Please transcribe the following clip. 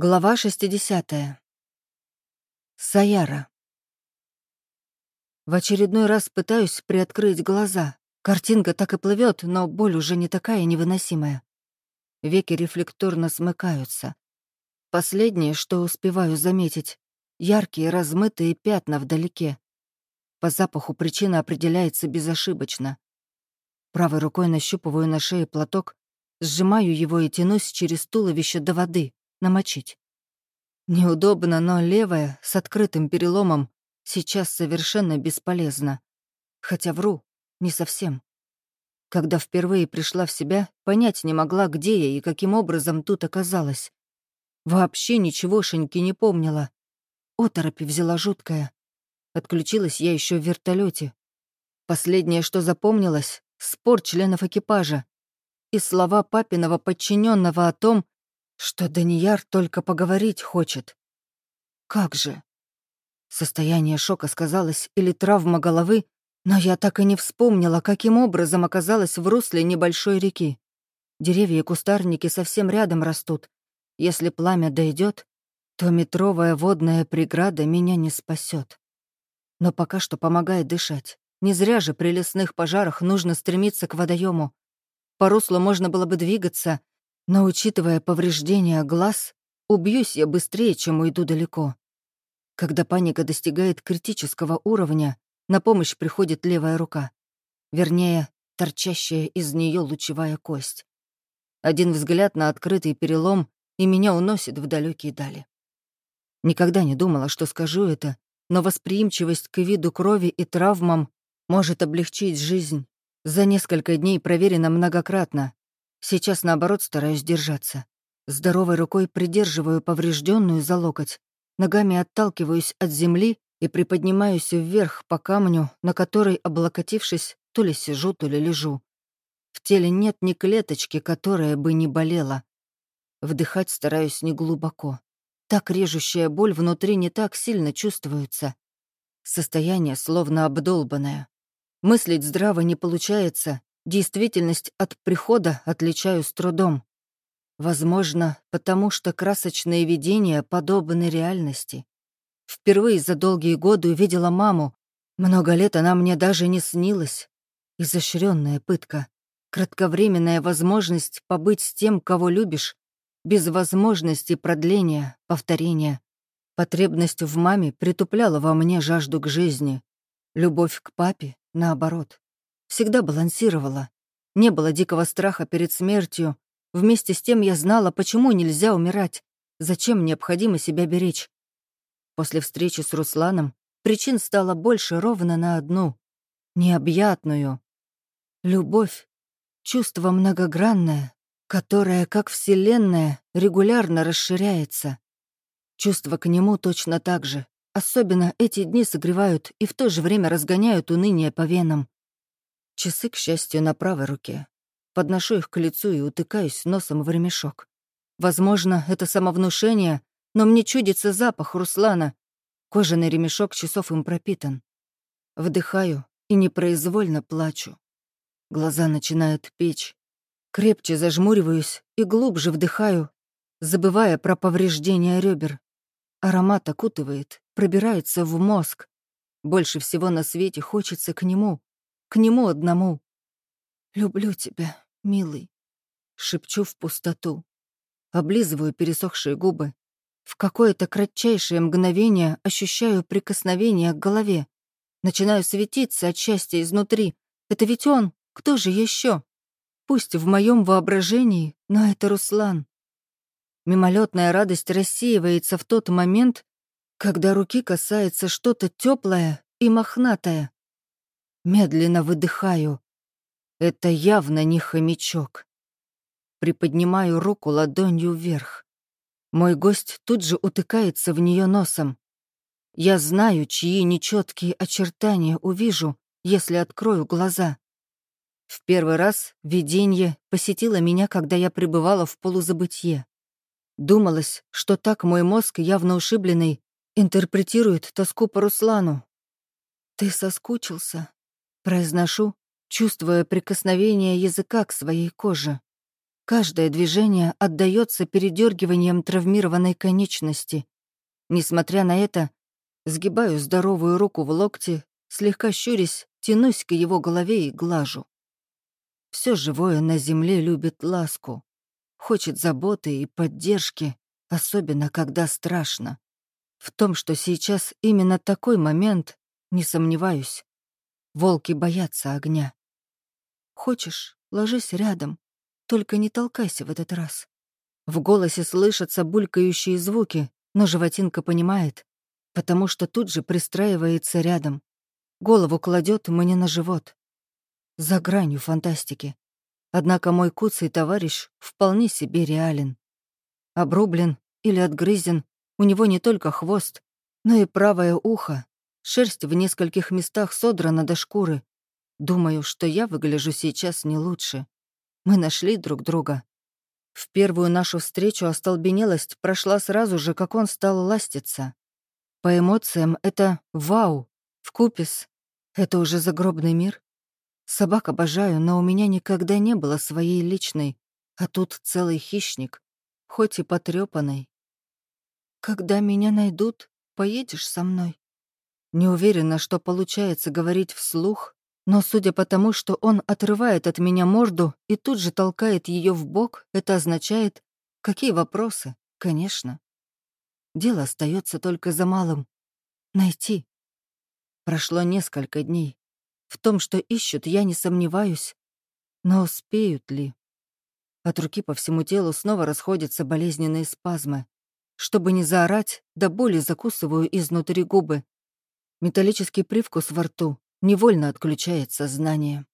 Глава 60. Саяра. В очередной раз пытаюсь приоткрыть глаза. Картинка так и плывет, но боль уже не такая невыносимая. Веки рефлекторно смыкаются. Последнее, что успеваю заметить — яркие размытые пятна вдалеке. По запаху причина определяется безошибочно. Правой рукой нащупываю на шее платок, сжимаю его и тянусь через туловище до воды — намочить. Неудобно, но левая, с открытым переломом, сейчас совершенно бесполезна. Хотя вру, не совсем. Когда впервые пришла в себя, понять не могла, где я и каким образом тут оказалась. Вообще ничегошеньки не помнила. Оторопи взяла жуткая. Отключилась я еще в вертолете. Последнее, что запомнилось — спор членов экипажа и слова папиного подчиненного о том, что Данияр только поговорить хочет. Как же? Состояние шока сказалось или травма головы, но я так и не вспомнила, каким образом оказалась в русле небольшой реки. Деревья и кустарники совсем рядом растут. Если пламя дойдет, то метровая водная преграда меня не спасет. Но пока что помогает дышать. Не зря же при лесных пожарах нужно стремиться к водоему. По руслу можно было бы двигаться, но, учитывая повреждения глаз, убьюсь я быстрее, чем уйду далеко. Когда паника достигает критического уровня, на помощь приходит левая рука. Вернее, торчащая из нее лучевая кость. Один взгляд на открытый перелом, и меня уносит в далекие дали. Никогда не думала, что скажу это, но восприимчивость к виду крови и травмам может облегчить жизнь. За несколько дней проверено многократно, Сейчас, наоборот, стараюсь держаться. Здоровой рукой придерживаю поврежденную за локоть, ногами отталкиваюсь от земли и приподнимаюсь вверх по камню, на который, облокотившись, то ли сижу, то ли лежу. В теле нет ни клеточки, которая бы не болела. Вдыхать стараюсь неглубоко. Так режущая боль внутри не так сильно чувствуется. Состояние словно обдолбанное. Мыслить здраво не получается, Действительность от прихода отличаю с трудом. Возможно, потому что красочные видения подобны реальности. Впервые за долгие годы увидела маму. Много лет она мне даже не снилась. Изощренная пытка. Кратковременная возможность побыть с тем, кого любишь, без возможности продления, повторения. Потребность в маме притупляла во мне жажду к жизни. Любовь к папе, наоборот. Всегда балансировала. Не было дикого страха перед смертью. Вместе с тем я знала, почему нельзя умирать, зачем необходимо себя беречь. После встречи с Русланом причин стало больше ровно на одну — необъятную. Любовь — чувство многогранное, которое, как Вселенная, регулярно расширяется. Чувства к нему точно так же. Особенно эти дни согревают и в то же время разгоняют уныние по венам. Часы, к счастью, на правой руке. Подношу их к лицу и утыкаюсь носом в ремешок. Возможно, это самовнушение, но мне чудится запах Руслана. Кожаный ремешок часов им пропитан. Вдыхаю и непроизвольно плачу. Глаза начинают печь. Крепче зажмуриваюсь и глубже вдыхаю, забывая про повреждения ребер. Аромат окутывает, пробирается в мозг. Больше всего на свете хочется к нему, к нему одному. «Люблю тебя, милый», — шепчу в пустоту. Облизываю пересохшие губы. В какое-то кратчайшее мгновение ощущаю прикосновение к голове. Начинаю светиться от счастья изнутри. Это ведь он, кто же еще? Пусть в моем воображении, но это Руслан. Мимолетная радость рассеивается в тот момент, когда руки касается что-то теплое и мохнатое. Медленно выдыхаю. Это явно не хомячок. Приподнимаю руку ладонью вверх. Мой гость тут же утыкается в нее носом. Я знаю, чьи нечеткие очертания увижу, если открою глаза. В первый раз видение посетило меня, когда я пребывала в полузабытье. Думалось, что так мой мозг, явно ушибленный, интерпретирует тоску по Руслану. «Ты соскучился?» Произношу, чувствуя прикосновение языка к своей коже. Каждое движение отдается передергиванием травмированной конечности. Несмотря на это, сгибаю здоровую руку в локте, слегка щурясь, тянусь к его голове и глажу. Все живое на земле любит ласку, хочет заботы и поддержки, особенно когда страшно. В том, что сейчас именно такой момент, не сомневаюсь. Волки боятся огня. Хочешь, ложись рядом, только не толкайся в этот раз. В голосе слышатся булькающие звуки, но животинка понимает, потому что тут же пристраивается рядом. Голову кладет мне на живот. За гранью фантастики. Однако мой куцый товарищ вполне себе реален. Обрублен или отгрызен, у него не только хвост, но и правое ухо, шерсть в нескольких местах содрана до шкуры. Думаю, что я выгляжу сейчас не лучше. Мы нашли друг друга. В первую нашу встречу остолбенелость прошла сразу же, как он стал ластиться. По эмоциям это вау, вкупис. Это уже загробный мир. Собак обожаю, но у меня никогда не было своей личной, а тут целый хищник, хоть и потрёпанный. Когда меня найдут, поедешь со мной? Не уверена, что получается говорить вслух, но судя по тому, что он отрывает от меня морду и тут же толкает ее в бок, это означает, какие вопросы, конечно. Дело остается только за малым — найти. Прошло несколько дней. В том, что ищут, я не сомневаюсь. Но успеют ли? От руки по всему телу снова расходятся болезненные спазмы. Чтобы не заорать, до боли закусываю изнутри губы. Металлический привкус во рту, Невольно отключает сознание.